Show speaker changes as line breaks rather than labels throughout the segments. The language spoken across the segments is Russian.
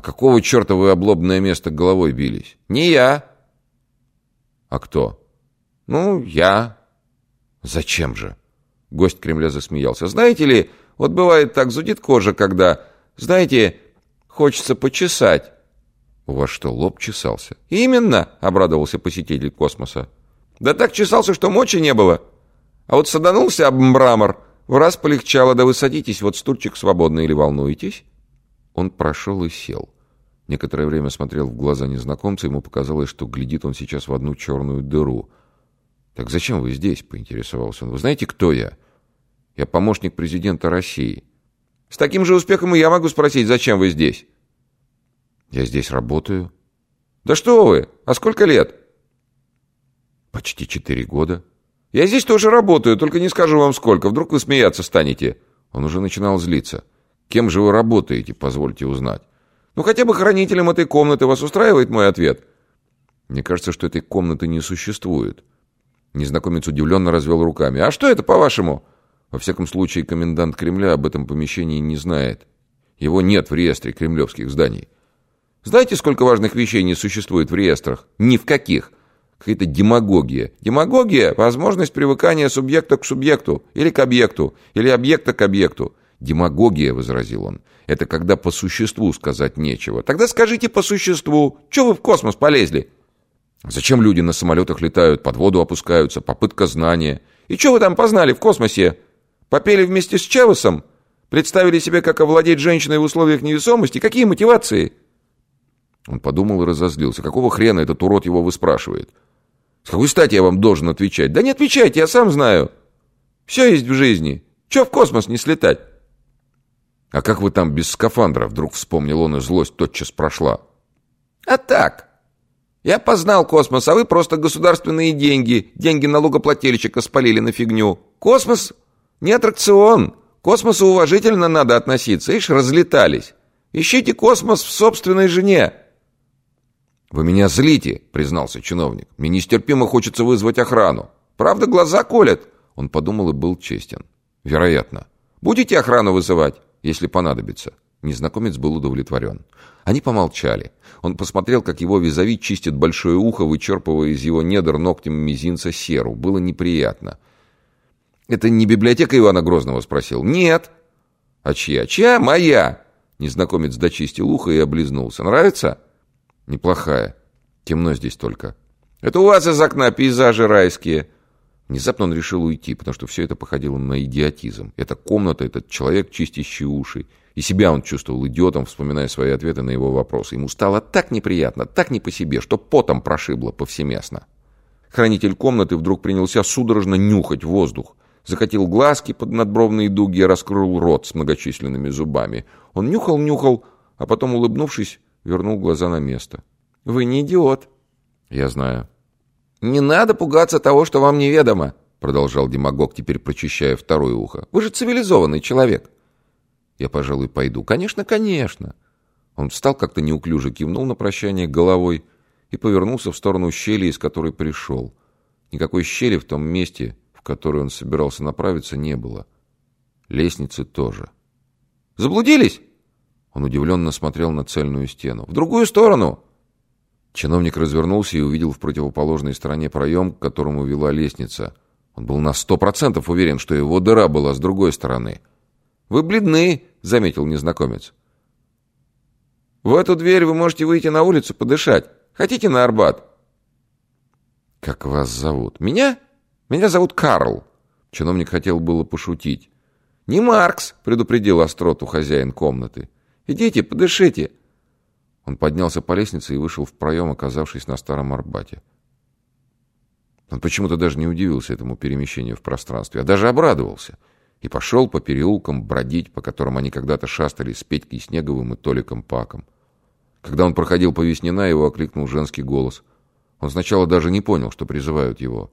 А какого черта вы облобное место головой бились?
Не я.
А кто?
Ну, я.
Зачем же?
Гость Кремля засмеялся. Знаете ли, вот бывает так, зудит кожа, когда, знаете, хочется почесать.
У вас что, лоб чесался?
Именно, обрадовался посетитель космоса. Да так чесался, что мочи не было. А вот саданулся об мрамор, в раз полегчало, да вы садитесь, вот стульчик свободный или волнуетесь?
Он прошел и сел. Некоторое время смотрел в глаза незнакомца, ему показалось, что глядит он сейчас в одну черную дыру. «Так зачем вы здесь?» — поинтересовался он. «Вы знаете, кто я?» «Я помощник президента России».
«С таким же успехом и я могу спросить, зачем вы здесь?»
«Я здесь работаю».
«Да что вы! А сколько лет?»
«Почти четыре года».
«Я здесь тоже работаю, только не скажу вам сколько. Вдруг вы смеяться станете».
Он уже начинал злиться. «Кем же вы работаете, позвольте узнать?»
«Ну, хотя бы хранителем этой комнаты. Вас устраивает мой ответ?»
«Мне кажется, что этой комнаты не существует». Незнакомец удивленно развел руками.
«А что это, по-вашему?»
Во всяком случае, комендант Кремля об этом помещении не знает. Его нет в реестре кремлевских зданий.
Знаете, сколько важных вещей не существует в реестрах? Ни в каких. Какая-то демагогия. Демагогия – возможность привыкания субъекта к субъекту, или к объекту, или объекта к объекту.
Демагогия, возразил он, это когда по существу сказать нечего.
Тогда скажите по существу. Чего вы в космос полезли?
Зачем люди на самолетах летают, под воду опускаются, попытка знания.
И что вы там познали в космосе? Попели вместе с Чавесом? Представили себе, как овладеть женщиной в условиях невесомости? Какие мотивации?
Он подумал и разозлился. Какого хрена этот урод его выспрашивает? С какой стати я вам должен отвечать?
Да не отвечайте, я сам знаю. Все есть в жизни. Че в космос не слетать?
А как вы там без скафандра? Вдруг вспомнил он, и злость тотчас прошла.
А так. Я познал космос, а вы просто государственные деньги, деньги налогоплательщика спалили на фигню. Космос не аттракцион. Космосу уважительно надо относиться. Ишь, разлетались. Ищите космос в собственной жене.
«Вы меня злите», — признался чиновник. «Мне нестерпимо хочется вызвать охрану».
«Правда, глаза колят».
Он подумал и был честен. «Вероятно.
Будете охрану вызывать?»
«Если понадобится». Незнакомец был удовлетворен. Они помолчали. Он посмотрел, как его визави чистит большое ухо, вычерпывая из его недр ногтем мизинца серу. Было неприятно.
«Это не библиотека Ивана Грозного?» — спросил. «Нет».
«А чья?»
«Чья? Моя».
Незнакомец дочистил ухо и облизнулся. «Нравится?» «Неплохая. Темно здесь только».
«Это у вас из окна пейзажи райские».
Внезапно он решил уйти, потому что все это походило на идиотизм. Эта комната, этот человек, чистящий уши. И себя он чувствовал идиотом, вспоминая свои ответы на его вопросы. Ему стало так неприятно, так не по себе, что потом прошибло повсеместно. Хранитель комнаты вдруг принялся судорожно нюхать воздух. Закатил глазки под надбровные дуги и раскрыл рот с многочисленными зубами. Он нюхал-нюхал, а потом, улыбнувшись, вернул глаза на место.
«Вы не идиот».
«Я знаю».
«Не надо пугаться того, что вам неведомо», продолжал демагог, теперь прочищая второе ухо. «Вы же цивилизованный человек».
«Я, пожалуй, пойду». «Конечно, конечно». Он встал как-то неуклюже, кивнул на прощание головой и повернулся в сторону щели, из которой пришел. Никакой щели в том месте, в которое он собирался направиться, не было. Лестницы тоже.
«Заблудились?»
Он удивленно смотрел на цельную стену.
«В другую сторону!»
Чиновник развернулся и увидел в противоположной стороне проем, к которому вела лестница. Он был на сто процентов уверен, что его дыра была с другой стороны.
«Вы бледны», — заметил незнакомец. «В эту дверь вы можете выйти на улицу подышать. Хотите на Арбат?»
«Как вас зовут?»
«Меня? Меня зовут Карл».
Чиновник хотел было пошутить.
«Не Маркс», — предупредил остроту хозяин комнаты. Идите, подышите».
Он поднялся по лестнице и вышел в проем, оказавшись на старом Арбате. Он почему-то даже не удивился этому перемещению в пространстве, а даже обрадовался. И пошел по переулкам бродить, по которым они когда-то шастали с Петькой Снеговым и Толиком Паком. Когда он проходил по Веснина, его окликнул женский голос. Он сначала даже не понял, что призывают его.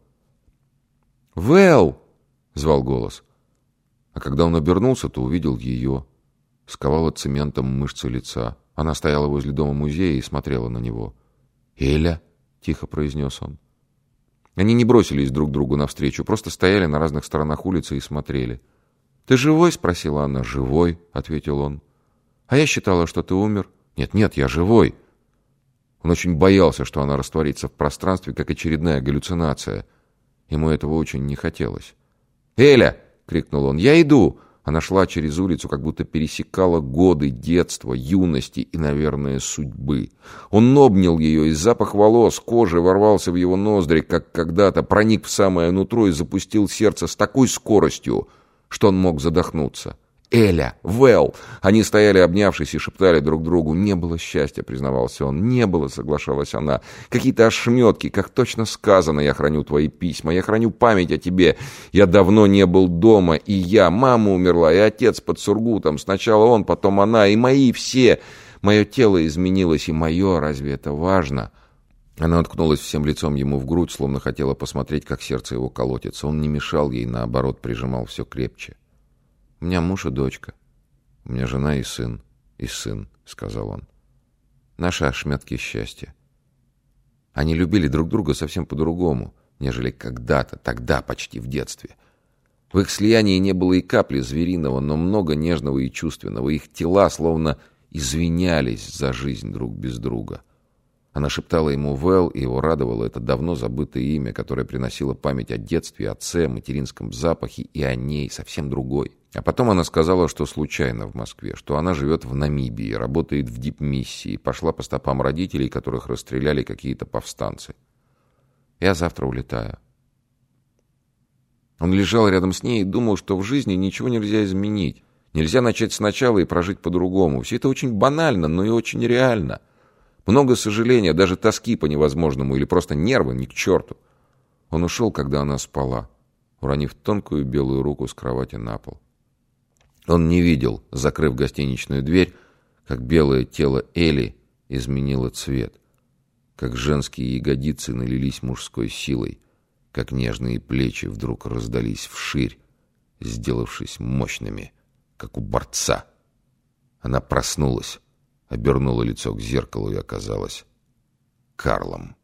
«Вэл!»
— звал голос. А когда он обернулся, то увидел ее — сковала цементом мышцы лица. Она стояла возле дома музея и смотрела на него.
«Эля!»
— тихо произнес он. Они не бросились друг другу навстречу, просто стояли на разных сторонах улицы и смотрели.
«Ты живой?» — спросила она.
«Живой», — ответил он.
«А я считала, что ты умер.
Нет-нет, я живой. Он очень боялся, что она растворится в пространстве, как очередная галлюцинация. Ему этого очень не хотелось. «Эля!» — крикнул он. «Я иду!» Она шла через улицу, как будто пересекала годы детства, юности и, наверное, судьбы. Он обнял ее, и запах волос, кожи ворвался в его ноздри, как когда-то, проник в самое нутро и запустил сердце с такой скоростью, что он мог задохнуться. Эля, Вэл. Они стояли, обнявшись, и шептали друг другу. «Не было счастья», — признавался он. «Не было», — соглашалась она. «Какие-то ошметки, как точно сказано. Я храню твои письма, я храню память о тебе. Я давно не был дома, и я. Мама умерла, и отец под Сургутом. Сначала он, потом она, и мои все. Мое тело изменилось, и мое. Разве это важно?» Она уткнулась всем лицом ему в грудь, словно хотела посмотреть, как сердце его колотится. Он не мешал ей, наоборот, прижимал все крепче. У меня муж и дочка. У меня жена и сын. И сын, сказал он. Наши ошметки счастья. Они любили друг друга совсем по-другому, нежели когда-то, тогда почти в детстве. В их слиянии не было и капли звериного, но много нежного и чувственного. Их тела словно извинялись за жизнь друг без друга. Она шептала ему «Вэл», и его радовало это давно забытое имя, которое приносило память о детстве, отце, материнском запахе и о ней, совсем другой. А потом она сказала, что случайно в Москве, что она живет в Намибии, работает в дипмиссии, пошла по стопам родителей, которых расстреляли какие-то повстанцы. «Я завтра улетаю». Он лежал рядом с ней и думал, что в жизни ничего нельзя изменить. Нельзя начать сначала и прожить по-другому. Все это очень банально, но и очень реально. Много сожаления, даже тоски по невозможному или просто нервы ни к черту. Он ушел, когда она спала, уронив тонкую белую руку с кровати на пол. Он не видел, закрыв гостиничную дверь, как белое тело Эли изменило цвет, как женские ягодицы налились мужской силой, как нежные плечи вдруг раздались вширь, сделавшись мощными, как у борца. Она проснулась обернула лицо к зеркалу и оказалась Карлом.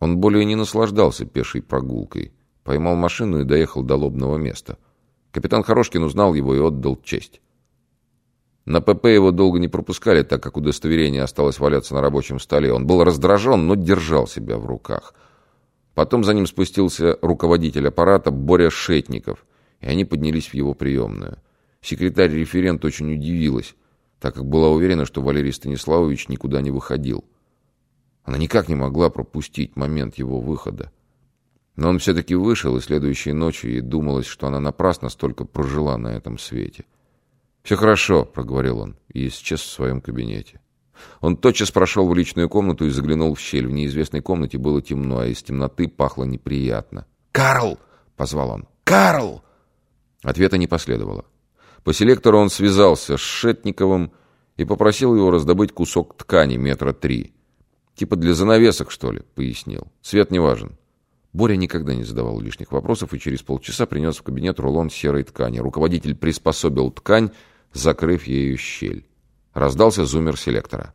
Он более не наслаждался пешей прогулкой. Поймал машину и доехал до лобного места. Капитан Хорошкин узнал его и отдал честь. На ПП его долго не пропускали, так как удостоверение осталось валяться на рабочем столе. Он был раздражен, но держал себя в руках. Потом за ним спустился руководитель аппарата Боря Шетников, и они поднялись в его приемную. Секретарь-референт очень удивилась так как была уверена, что Валерий Станиславович никуда не выходил. Она никак не могла пропустить момент его выхода. Но он все-таки вышел, и следующей ночью ей думалось, что она напрасно столько прожила на этом свете. «Все хорошо», — проговорил он, и исчез в своем кабинете. Он тотчас прошел в личную комнату и заглянул в щель. В неизвестной комнате было темно, а из темноты пахло неприятно. «Карл!» — позвал он. «Карл!» Ответа не последовало. По селектору он связался с Шетниковым и попросил его раздобыть кусок ткани метра три. «Типа для занавесок, что ли?» — пояснил. «Цвет не важен». Боря никогда не задавал лишних вопросов и через полчаса принес в кабинет рулон серой ткани. Руководитель приспособил ткань, закрыв ею щель. Раздался зумер селектора.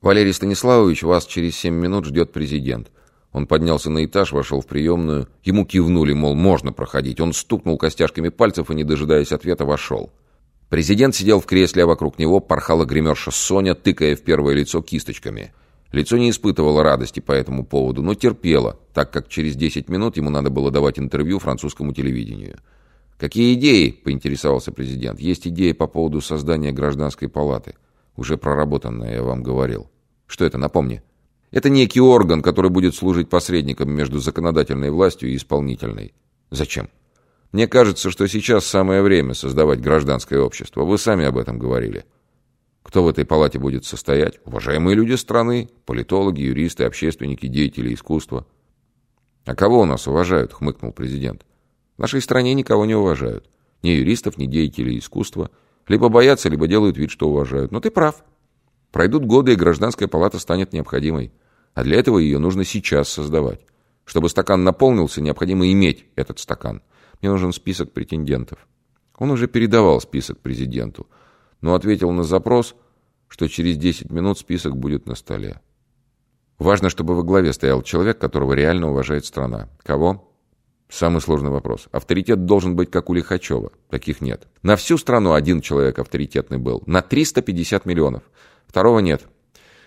«Валерий Станиславович, вас через семь минут ждет президент. Он поднялся на этаж, вошел в приемную. Ему кивнули, мол, можно проходить. Он стукнул костяшками пальцев и, не дожидаясь ответа, вошел. Президент сидел в кресле, а вокруг него порхала гримерша Соня, тыкая в первое лицо кисточками. Лицо не испытывало радости по этому поводу, но терпело, так как через 10 минут ему надо было давать интервью французскому телевидению. «Какие идеи?» – поинтересовался президент. «Есть идеи по поводу создания гражданской палаты. Уже проработанная, я вам говорил. Что это, напомни?» Это некий орган, который будет служить посредником между законодательной властью и исполнительной. Зачем? Мне кажется, что сейчас самое время создавать гражданское общество. Вы сами об этом говорили. Кто в этой палате будет состоять? Уважаемые люди страны, политологи, юристы, общественники, деятели искусства. А кого у нас уважают, хмыкнул президент. В нашей стране никого не уважают. Ни юристов, ни деятелей искусства. Либо боятся, либо делают вид, что уважают. Но ты прав. Пройдут годы, и гражданская палата станет необходимой. А для этого ее нужно сейчас создавать. Чтобы стакан наполнился, необходимо иметь этот стакан. Мне нужен список претендентов. Он уже передавал список президенту, но ответил на запрос, что через 10 минут список будет на столе. Важно, чтобы во главе стоял человек, которого реально уважает страна. Кого? Самый сложный вопрос. Авторитет должен быть как у Лихачева. Таких нет. На всю страну один человек авторитетный был. На 350 миллионов. Второго нет.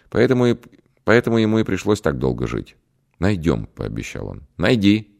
Поэтому, и, поэтому ему и пришлось так долго жить. «Найдем», — пообещал он. «Найди»,